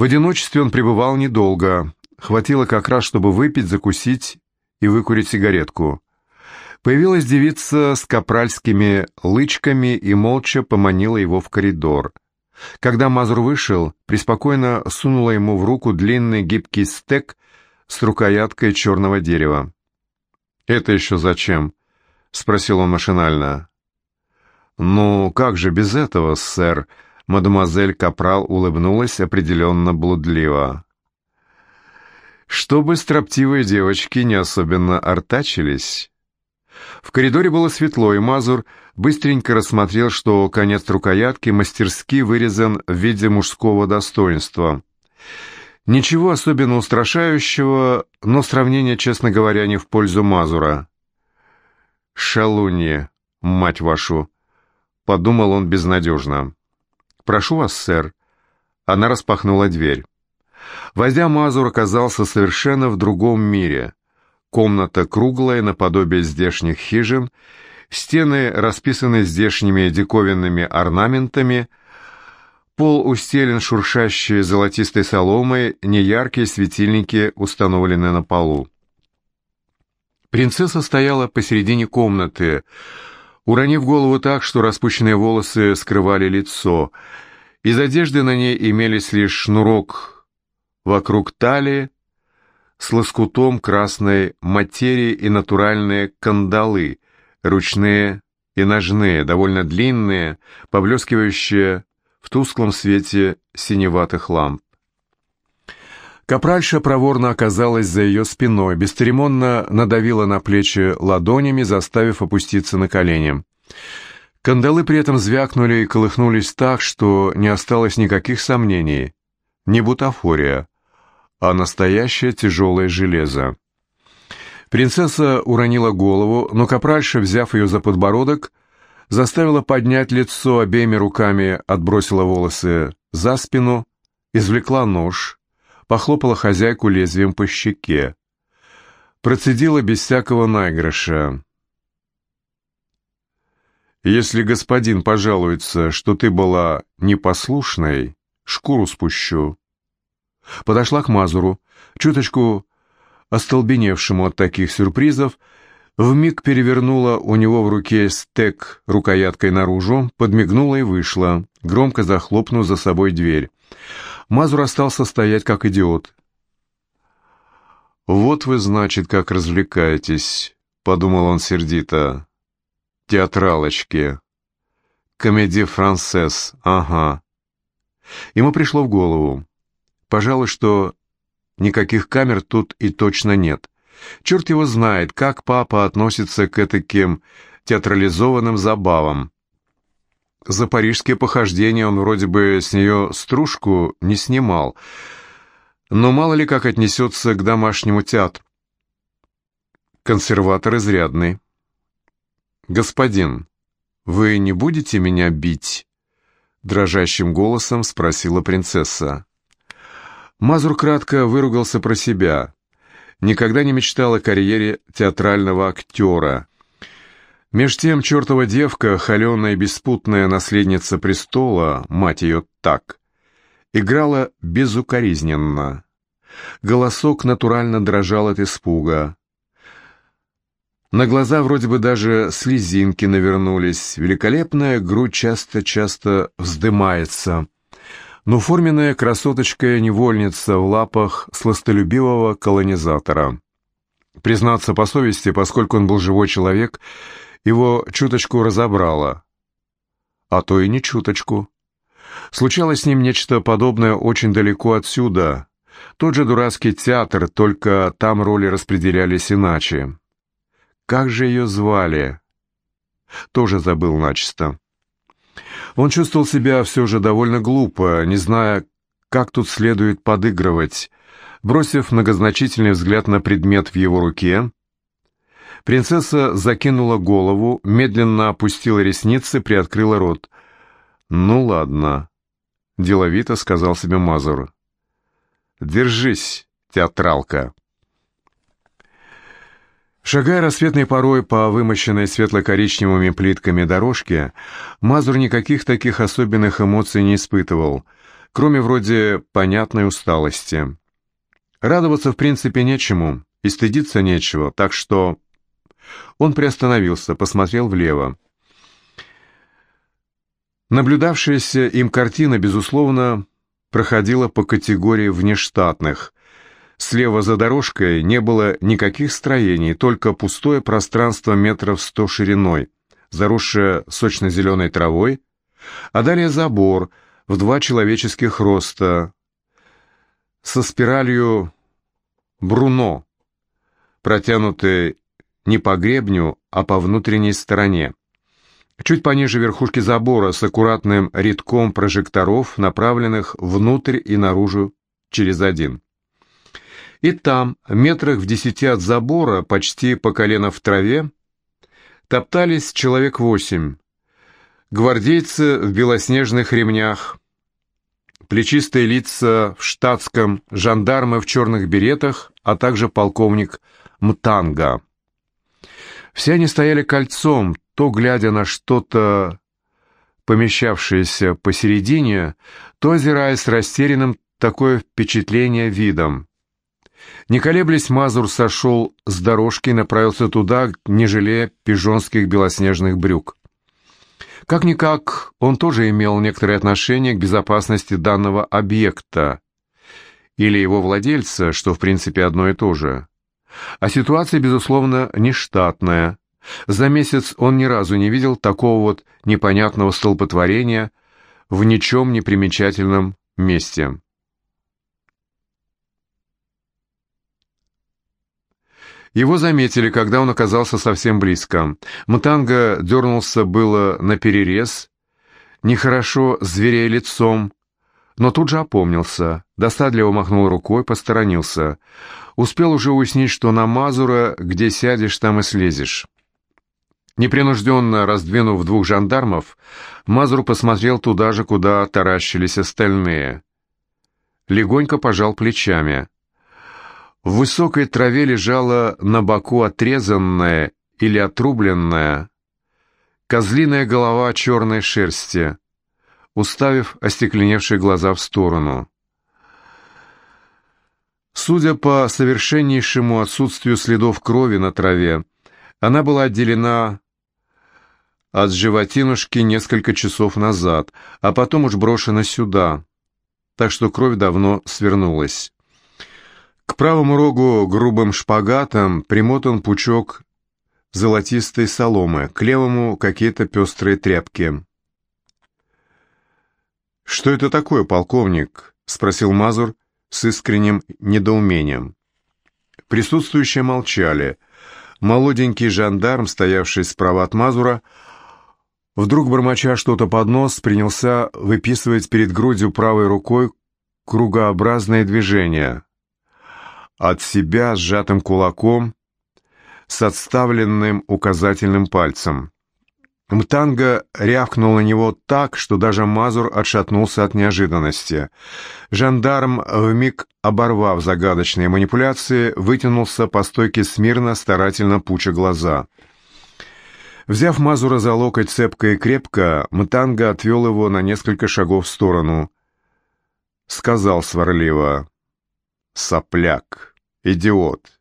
В одиночестве он пребывал недолго. Хватило как раз, чтобы выпить, закусить и выкурить сигаретку. Появилась девица с капральскими лычками и молча поманила его в коридор. Когда Мазур вышел, преспокойно сунула ему в руку длинный гибкий стек с рукояткой черного дерева. «Это еще зачем?» — спросил он машинально. «Ну, как же без этого, сэр?» Мадемуазель Капрал улыбнулась определенно блудливо. Чтобы строптивые девочки не особенно артачились. В коридоре было светло, и Мазур быстренько рассмотрел, что конец рукоятки мастерски вырезан в виде мужского достоинства. Ничего особенно устрашающего, но сравнение, честно говоря, не в пользу Мазура. «Шалунье, мать вашу!» — подумал он безнадежно. «Прошу вас, сэр». Она распахнула дверь. Войдя, Мазур оказался совершенно в другом мире. Комната круглая, наподобие здешних хижин, стены расписаны здешними диковинными орнаментами, пол устелен шуршащей золотистой соломой, неяркие светильники установлены на полу. Принцесса стояла посередине комнаты, уронив голову так, что распущенные волосы скрывали лицо. Из одежды на ней имелись лишь шнурок вокруг талии, с лоскутом красной материи и натуральные кандалы, ручные и ножные, довольно длинные, поблескивающие в тусклом свете синеватых ламп. Капральша проворно оказалась за ее спиной, бесцеремонно надавила на плечи ладонями, заставив опуститься на колени. Кандалы при этом звякнули и колыхнулись так, что не осталось никаких сомнений. Не бутафория, а настоящее тяжелое железо. Принцесса уронила голову, но Капральша, взяв ее за подбородок, заставила поднять лицо обеими руками, отбросила волосы за спину, извлекла нож — похлопала хозяйку лезвием по щеке. Процедила без всякого наигрыша. «Если господин пожалуется, что ты была непослушной, шкуру спущу». Подошла к Мазуру, чуточку остолбеневшему от таких сюрпризов, вмиг перевернула у него в руке стек рукояткой наружу, подмигнула и вышла, громко захлопнув за собой дверь. Мазур остался стоять как идиот. «Вот вы, значит, как развлекаетесь», — подумал он сердито. «Театралочки. Комедия францез, ага». Ему пришло в голову. Пожалуй, что никаких камер тут и точно нет. Черт его знает, как папа относится к этаким театрализованным забавам. За парижские похождения он вроде бы с нее стружку не снимал, но мало ли как отнесется к домашнему театру. Консерватор изрядный. «Господин, вы не будете меня бить?» Дрожащим голосом спросила принцесса. Мазур кратко выругался про себя. Никогда не мечтал о карьере театрального актера. Меж тем чертова девка, холеная беспутная наследница престола, мать ее так, играла безукоризненно. Голосок натурально дрожал от испуга. На глаза вроде бы даже слезинки навернулись, великолепная грудь часто-часто вздымается. Но форменная красоточка-невольница в лапах сластолюбивого колонизатора. Признаться по совести, поскольку он был живой человек, его чуточку разобрало. А то и не чуточку. Случалось с ним нечто подобное очень далеко отсюда. Тот же дурацкий театр, только там роли распределялись иначе. Как же ее звали? Тоже забыл начисто. Он чувствовал себя все же довольно глупо, не зная, как тут следует подыгрывать. Бросив многозначительный взгляд на предмет в его руке, Принцесса закинула голову, медленно опустила ресницы, приоткрыла рот. «Ну ладно», — деловито сказал себе Мазур. «Держись, театралка». Шагая рассветной порой по вымощенной светло-коричневыми плитками дорожке, Мазур никаких таких особенных эмоций не испытывал. кроме вроде понятной усталости. Радоваться в принципе нечему и стыдиться нечего, так что он приостановился, посмотрел влево. Наблюдавшаяся им картина, безусловно, проходила по категории внештатных. Слева за дорожкой не было никаких строений, только пустое пространство метров сто шириной, заросшее сочно-зеленой травой, а далее забор в два человеческих роста со спиралью Бруно, протянутой не по гребню, а по внутренней стороне. Чуть пониже верхушки забора с аккуратным рядком прожекторов, направленных внутрь и наружу через один. И там, метрах в десяти от забора, почти по колено в траве, топтались человек восемь. Гвардейцы в белоснежных ремнях, плечистые лица в штатском, жандармы в черных беретах, а также полковник Мтанга. Все они стояли кольцом, то глядя на что-то помещавшееся посередине, то озираясь растерянным такое впечатление видом. Не колеблясь, Мазур сошел с дорожки и направился туда, не жалея пижонских белоснежных брюк. Как-никак, он тоже имел некоторое отношение к безопасности данного объекта или его владельца, что в принципе одно и то же. А ситуация, безусловно, нештатная. За месяц он ни разу не видел такого вот непонятного столпотворения в ничем не примечательном месте. Его заметили, когда он оказался совсем близко. Мутанга дернулся было на перерез, нехорошо зверея лицом, но тут же опомнился, досадливо махнул рукой, посторонился. Успел уже уяснить, что на Мазура, где сядешь, там и слезешь. Непринужденно раздвинув двух жандармов, Мазур посмотрел туда же, куда таращились остальные. Легонько пожал плечами. В высокой траве лежала на боку отрезанная или отрубленная козлиная голова черной шерсти, уставив остекленевшие глаза в сторону. Судя по совершеннейшему отсутствию следов крови на траве, она была отделена от животинушки несколько часов назад, а потом уж брошена сюда, так что кровь давно свернулась. К правому рогу грубым шпагатом примотан пучок золотистой соломы, к левому какие-то пестрые тряпки. «Что это такое, полковник?» — спросил Мазур с искренним недоумением. Присутствующие молчали. Молоденький жандарм, стоявший справа от Мазура, вдруг, бормоча что-то под нос, принялся выписывать перед грудью правой рукой кругообразное движение — от себя сжатым кулаком с отставленным указательным пальцем. Мтанга рявкнул на него так, что даже Мазур отшатнулся от неожиданности. Жандарм, вмиг оборвав загадочные манипуляции, вытянулся по стойке смирно, старательно пуча глаза. Взяв Мазура за локоть цепко и крепко, Мтанга отвел его на несколько шагов в сторону. Сказал сварливо «Сопляк». Идиот.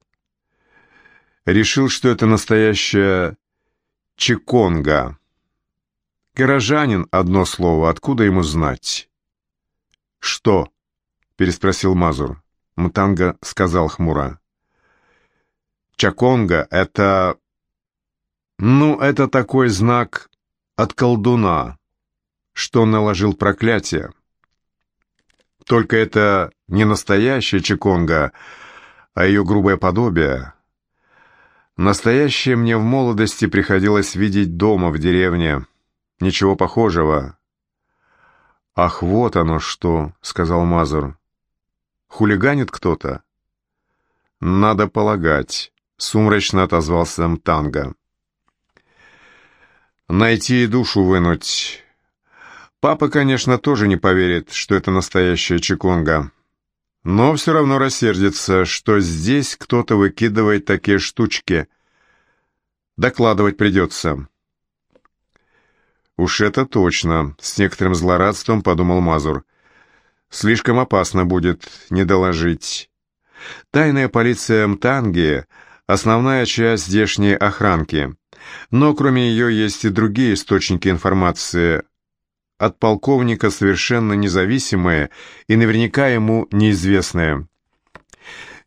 Решил, что это настоящая чеконга. Горожанин, одно слово, откуда ему знать? Что? переспросил Мазур. Мутанга сказал хмуро. Чаконга — это... Ну, это такой знак от колдуна, что наложил проклятие. Только это не настоящая чеконга, а ее грубое подобие. Настоящее мне в молодости приходилось видеть дома в деревне. Ничего похожего. «Ах, вот оно что!» — сказал Мазур. «Хулиганит кто-то?» «Надо полагать», — сумрачно отозвался Мтанга. «Найти и душу вынуть. Папа, конечно, тоже не поверит, что это настоящая чеконга» но все равно рассердится, что здесь кто-то выкидывает такие штучки. Докладывать придется. «Уж это точно», — с некоторым злорадством подумал Мазур. Слишком опасно будет не доложить. Тайная полиция Мтанги — основная часть здешней охранки. Но кроме ее есть и другие источники информации, от полковника совершенно независимые и наверняка ему неизвестные.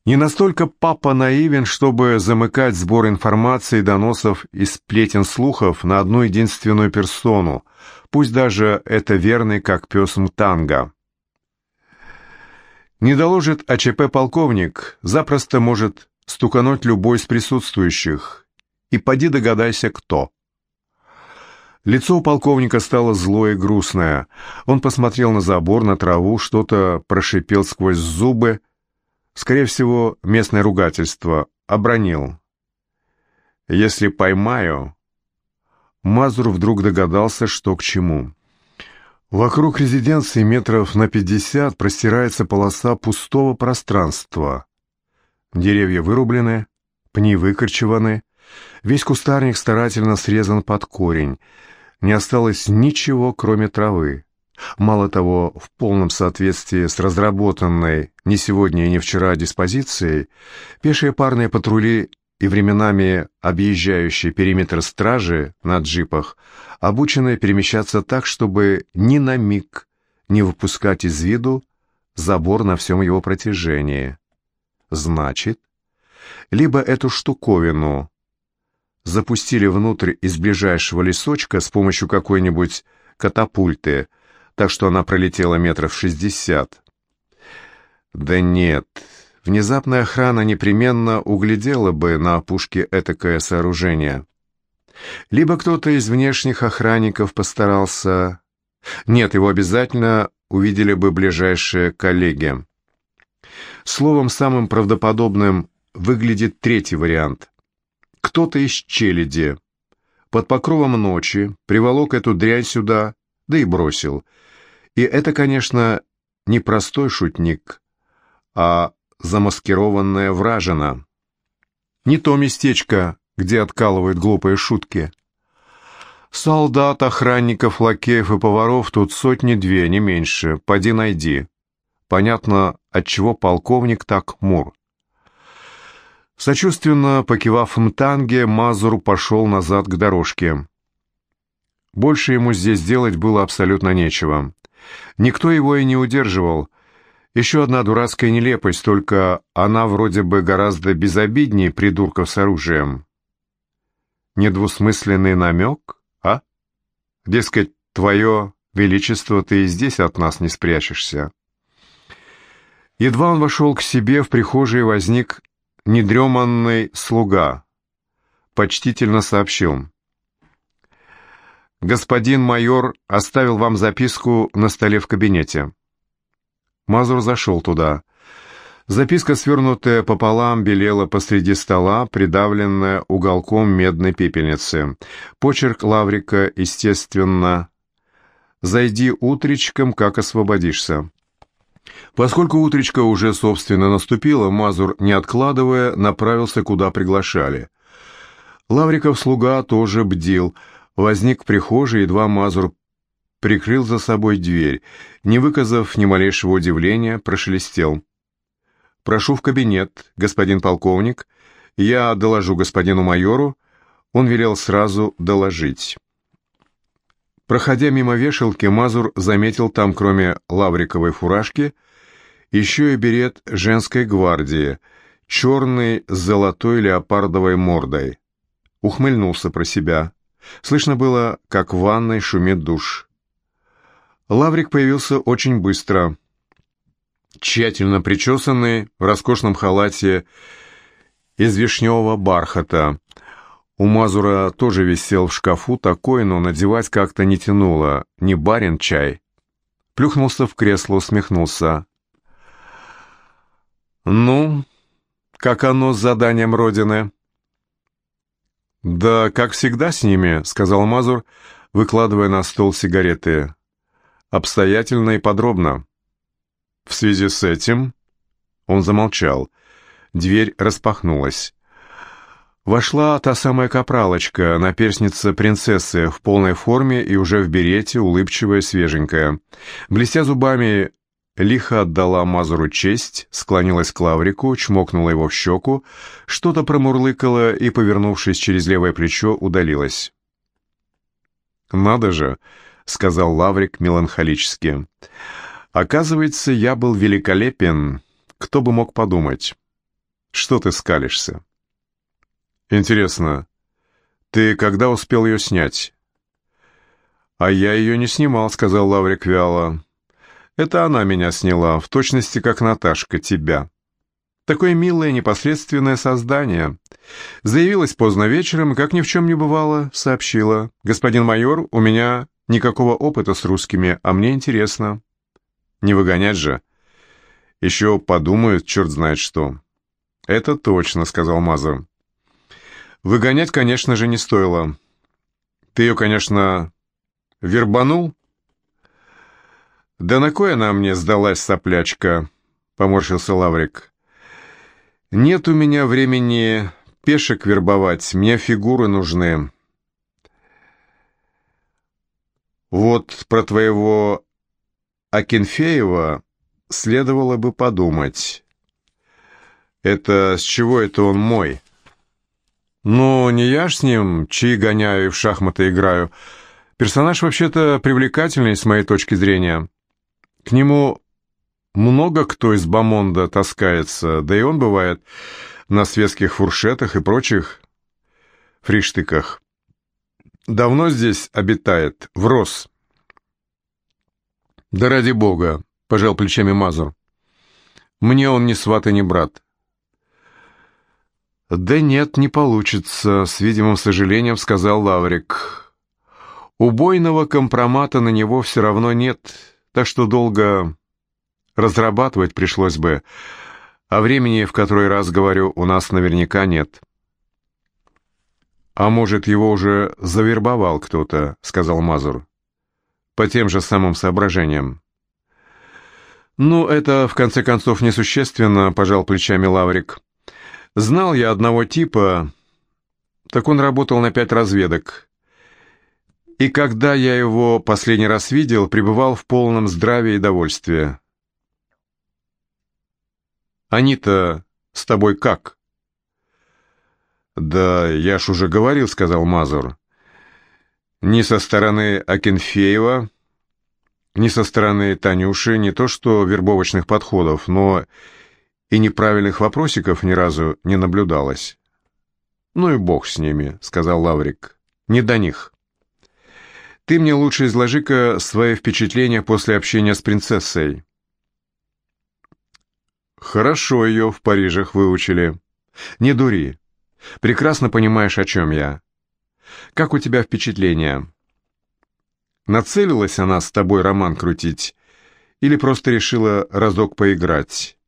Не настолько папа наивен, чтобы замыкать сбор информации, доносов и сплетен слухов на одну единственную персону, пусть даже это верный как пес Мтанга. Не доложит АЧП полковник, запросто может стукануть любой из присутствующих. И поди догадайся, кто. Лицо у полковника стало злое и грустное. Он посмотрел на забор, на траву, что-то прошипел сквозь зубы. Скорее всего, местное ругательство. Обронил. «Если поймаю...» Мазур вдруг догадался, что к чему. Вокруг резиденции метров на пятьдесят простирается полоса пустого пространства. Деревья вырублены, пни выкорчеваны, весь кустарник старательно срезан под корень, не осталось ничего, кроме травы. Мало того, в полном соответствии с разработанной не сегодня и не вчера диспозицией, пешие парные патрули и временами объезжающие периметр стражи на джипах обучены перемещаться так, чтобы ни на миг не выпускать из виду забор на всем его протяжении. Значит, либо эту штуковину запустили внутрь из ближайшего лесочка с помощью какой-нибудь катапульты, так что она пролетела метров шестьдесят. Да нет, внезапная охрана непременно углядела бы на опушке этакое сооружение. Либо кто-то из внешних охранников постарался... Нет, его обязательно увидели бы ближайшие коллеги. Словом, самым правдоподобным выглядит третий вариант. Кто-то из челяди под покровом ночи приволок эту дрянь сюда, да и бросил. И это, конечно, не простой шутник, а замаскированная вражина. Не то местечко, где откалывают глупые шутки. Солдат, охранников, лакеев и поваров тут сотни-две, не меньше, поди найди. Понятно, отчего полковник так мур. Сочувственно покивав Мтанге, Мазур пошел назад к дорожке. Больше ему здесь делать было абсолютно нечего. Никто его и не удерживал. Еще одна дурацкая нелепость, только она вроде бы гораздо безобиднее придурков с оружием. Недвусмысленный намек, а? Дескать, твое величество, ты и здесь от нас не спрячешься. Едва он вошел к себе, в прихожей возник недреманный слуга почтительно сообщил. «Господин майор оставил вам записку на столе в кабинете». Мазур зашел туда. Записка, свернутая пополам, белела посреди стола, придавленная уголком медной пепельницы. Почерк Лаврика, естественно. «Зайди утречком, как освободишься». Поскольку утречка уже, собственно, наступила, Мазур, не откладывая, направился, куда приглашали. Лавриков слуга тоже бдил. Возник в прихожей, едва Мазур прикрыл за собой дверь. Не выказав ни малейшего удивления, прошелестел. «Прошу в кабинет, господин полковник. Я доложу господину майору». Он велел сразу доложить. Проходя мимо вешалки, Мазур заметил там, кроме лавриковой фуражки, еще и берет женской гвардии, черный с золотой леопардовой мордой. Ухмыльнулся про себя. Слышно было, как в ванной шумит душ. Лаврик появился очень быстро. Тщательно причесанный, в роскошном халате из вишневого бархата, у Мазура тоже висел в шкафу такой, но надевать как-то не тянуло. Не барин чай. Плюхнулся в кресло, усмехнулся. «Ну, как оно с заданием Родины?» «Да, как всегда с ними», — сказал Мазур, выкладывая на стол сигареты. «Обстоятельно и подробно». «В связи с этим...» Он замолчал. Дверь распахнулась. Вошла та самая капралочка, наперсница принцессы, в полной форме и уже в берете, улыбчивая, свеженькая. Блестя зубами лихо отдала Мазуру честь, склонилась к Лаврику, чмокнула его в щеку, что-то промурлыкала и, повернувшись через левое плечо, удалилась. «Надо же!» — сказал Лаврик меланхолически. «Оказывается, я был великолепен. Кто бы мог подумать? Что ты скалишься?» «Интересно, ты когда успел ее снять?» «А я ее не снимал», — сказал Лаврик вяло. «Это она меня сняла, в точности как Наташка, тебя». Такое милое, непосредственное создание. Заявилась поздно вечером, как ни в чем не бывало, сообщила. «Господин майор, у меня никакого опыта с русскими, а мне интересно». «Не выгонять же. Еще подумают, черт знает что». «Это точно», — сказал Мазур. «Выгонять, конечно же, не стоило. Ты ее, конечно, Вербанул? Да на кой она мне сдалась, соплячка? Поморщился Лаврик. Нет у меня времени пешек вербовать, мне фигуры нужны. Вот про твоего Акинфеева следовало бы подумать. Это с чего это он мой? Ну, не я ж с ним чьи гоняю и в шахматы играю, — Персонаж вообще-то привлекательный с моей точки зрения. К нему много кто из Бамонда таскается, да и он бывает на светских фуршетах и прочих фриштыках. Давно здесь обитает, врос. Да ради бога, пожал плечами Мазур. Мне он ни сват и ни брат. Да нет, не получится, с видимым сожалением сказал Лаврик. Убойного компромата на него все равно нет, так что долго разрабатывать пришлось бы, а времени, в который раз говорю, у нас наверняка нет. «А может, его уже завербовал кто-то», — сказал Мазур. «По тем же самым соображениям». «Ну, это, в конце концов, несущественно», — пожал плечами Лаврик. «Знал я одного типа, так он работал на пять разведок. И когда я его последний раз видел, пребывал в полном здравии и довольстве. Они-то с тобой как? Да, я ж уже говорил, сказал Мазур. Ни со стороны Акинфеева, ни со стороны Танюши, не то что вербовочных подходов, но и неправильных вопросиков ни разу не наблюдалось. «Ну и бог с ними», — сказал Лаврик. «Не до них». Ты мне лучше изложи-ка свои впечатления после общения с принцессой. Хорошо ее в Парижах выучили. Не дури. Прекрасно понимаешь, о чем я. Как у тебя впечатления? Нацелилась она с тобой роман крутить или просто решила разок поиграть?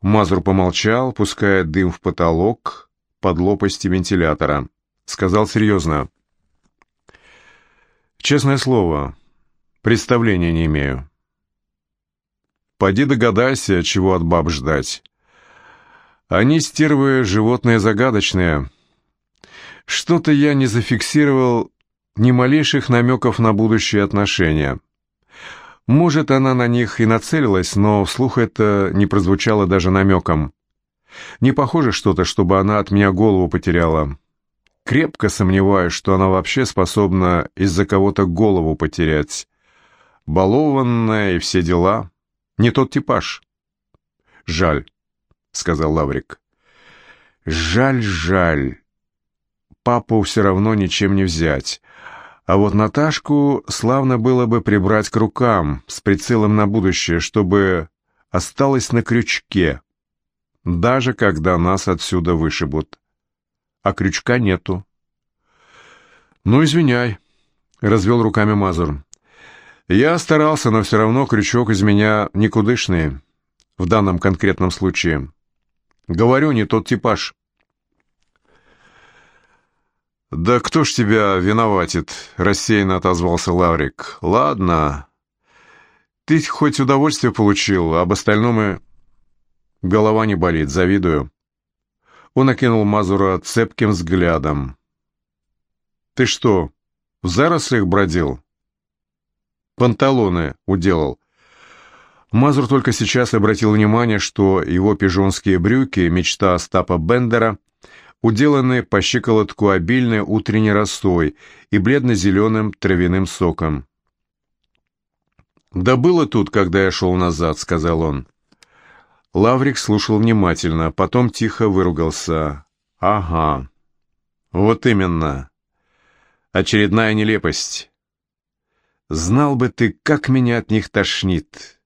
Мазур помолчал, пуская дым в потолок под лопасти вентилятора. Сказал серьезно. Честное слово, представления не имею. Поди догадайся, чего от баб ждать. Они, стервы, животные загадочные. Что-то я не зафиксировал ни малейших намеков на будущие отношения. Может, она на них и нацелилась, но вслух это не прозвучало даже намеком. Не похоже что-то, чтобы она от меня голову потеряла. Крепко сомневаюсь, что она вообще способна из-за кого-то голову потерять. Балованная и все дела. Не тот типаж. Жаль, сказал Лаврик. Жаль, жаль. Папу все равно ничем не взять. А вот Наташку славно было бы прибрать к рукам, с прицелом на будущее, чтобы осталась на крючке, даже когда нас отсюда вышибут а крючка нету. «Ну, извиняй», — развел руками Мазур. «Я старался, но все равно крючок из меня никудышный в данном конкретном случае. Говорю, не тот типаж». «Да кто ж тебя виноватит?» — рассеянно отозвался Лаврик. «Ладно. Ты хоть удовольствие получил, об остальном и голова не болит, завидую». Он окинул Мазура цепким взглядом. «Ты что, в зарослях бродил?» «Панталоны уделал». Мазур только сейчас обратил внимание, что его пижонские брюки, мечта Остапа Бендера, уделаны по щиколотку обильной утренней росой и бледно-зеленым травяным соком. «Да было тут, когда я шел назад», — сказал он. Лаврик слушал внимательно, потом тихо выругался. «Ага, вот именно. Очередная нелепость. Знал бы ты, как меня от них тошнит.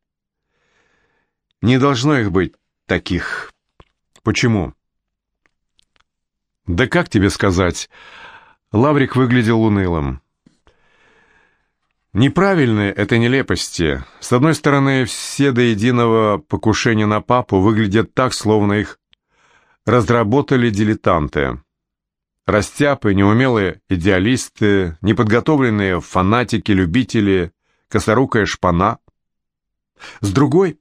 Не должно их быть таких. Почему?» «Да как тебе сказать?» Лаврик выглядел унылым. Неправильные это нелепости. С одной стороны, все до единого покушения на папу выглядят так, словно их разработали дилетанты. Растяпы, неумелые идеалисты, неподготовленные фанатики, любители, косорукая шпана. С другой,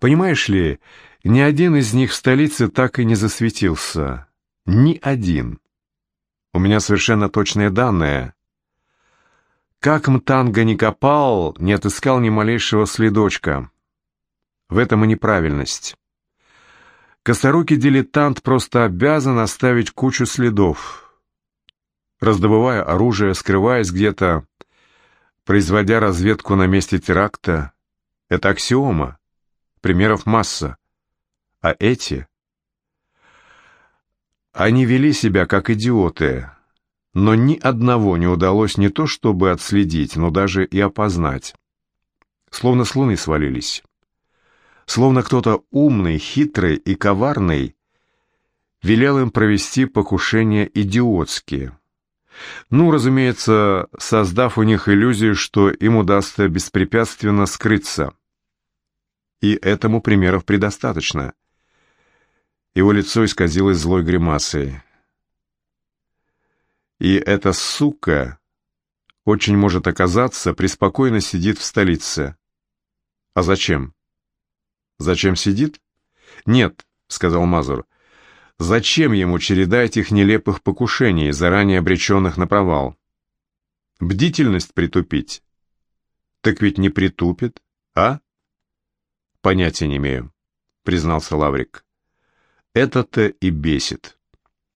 понимаешь ли, ни один из них в столице так и не засветился. Ни один. У меня совершенно точные данные. Как Мтанга не копал, не отыскал ни малейшего следочка. В этом и неправильность. Косорукий дилетант просто обязан оставить кучу следов. Раздобывая оружие, скрываясь где-то, производя разведку на месте теракта. Это аксиома. Примеров масса. А эти... Они вели себя как идиоты, но ни одного не удалось не то чтобы отследить, но даже и опознать. Словно с луны свалились. Словно кто-то умный, хитрый и коварный велел им провести покушение идиотски. Ну, разумеется, создав у них иллюзию, что им удастся беспрепятственно скрыться. И этому примеров предостаточно. Его лицо исказилось злой гримасой. И эта сука, очень может оказаться, преспокойно сидит в столице. А зачем? Зачем сидит? Нет, сказал Мазур. Зачем ему череда этих нелепых покушений, заранее обреченных на провал? Бдительность притупить? Так ведь не притупит, а? Понятия не имею, признался Лаврик. Это-то и бесит.